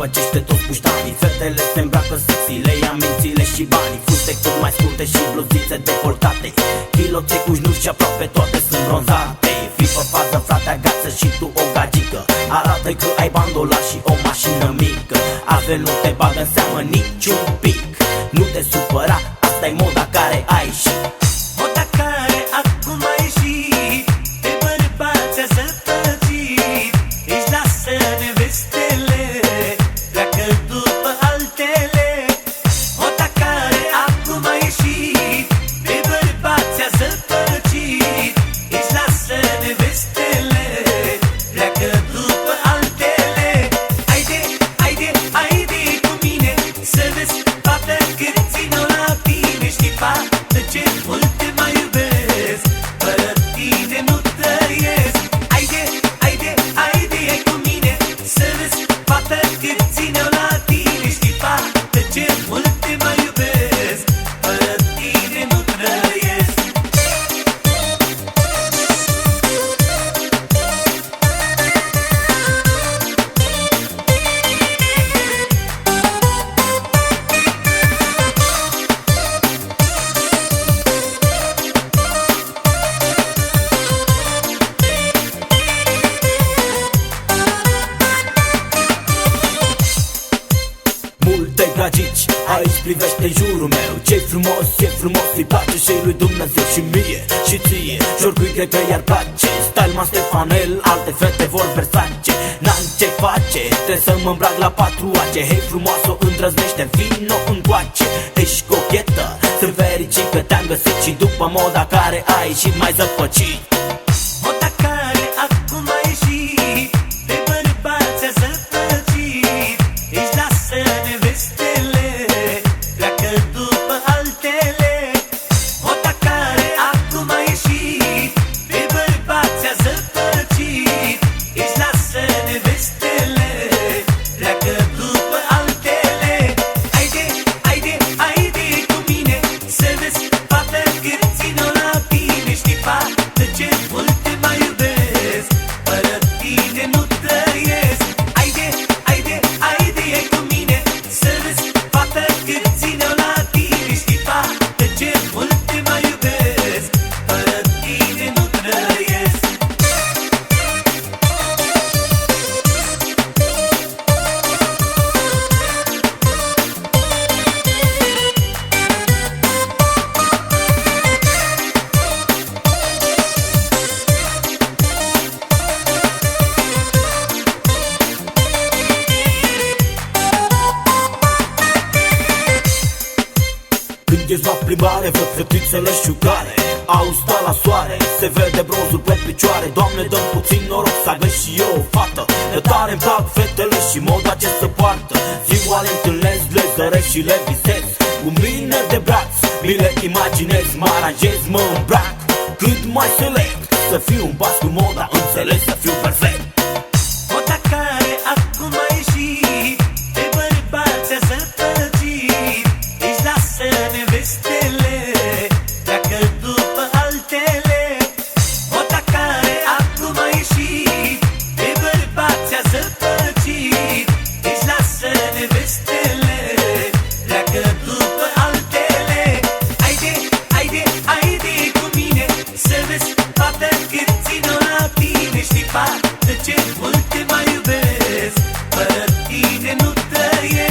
zăpăcește toți puștanii Fetele se îmbracă sexy, le ia mințile și banii. Frunte cât mai scurte și bluzițe decoltate. Chiloțe cu șnuși și aproape toate sunt bronzate. Fii pe fază, frate, agață și tu o gagică. Arată că ai bandola și o mașină mică. Altfel nu te bagă în seamă niciun pic. Nu te supăra, asta e moda care ai și aici privește jurul meu. Ce frumos, e frumos, îi place și lui Dumnezeu și mie Și ție, și oricui cred că i-ar place. Style ma Stefanel, alte fete vor Versace. N-am ce face, trebuie să mă îmbrac la patru ace Hei frumoasă, îndrăznește, vino încoace. Ești cochetă, sunt fericit că te-am găsit Și după moda care ai și mai zăpăcit ești la plimbare, văd fetițele șugare. Au stat la soare, se vede bronzul pe picioare. Doamne, dăm puțin noroc să aveți și eu o fată. De tare îmi plac fetele și moda ce se poartă. Ziua le întâlnesc, le zăresc și le visez. Cu mine de braț, mi le imaginez. Mă aranjez, mă îmbrac, cât mai select. Să fiu un pas cu moda, înțeles să fiu perfect yeah.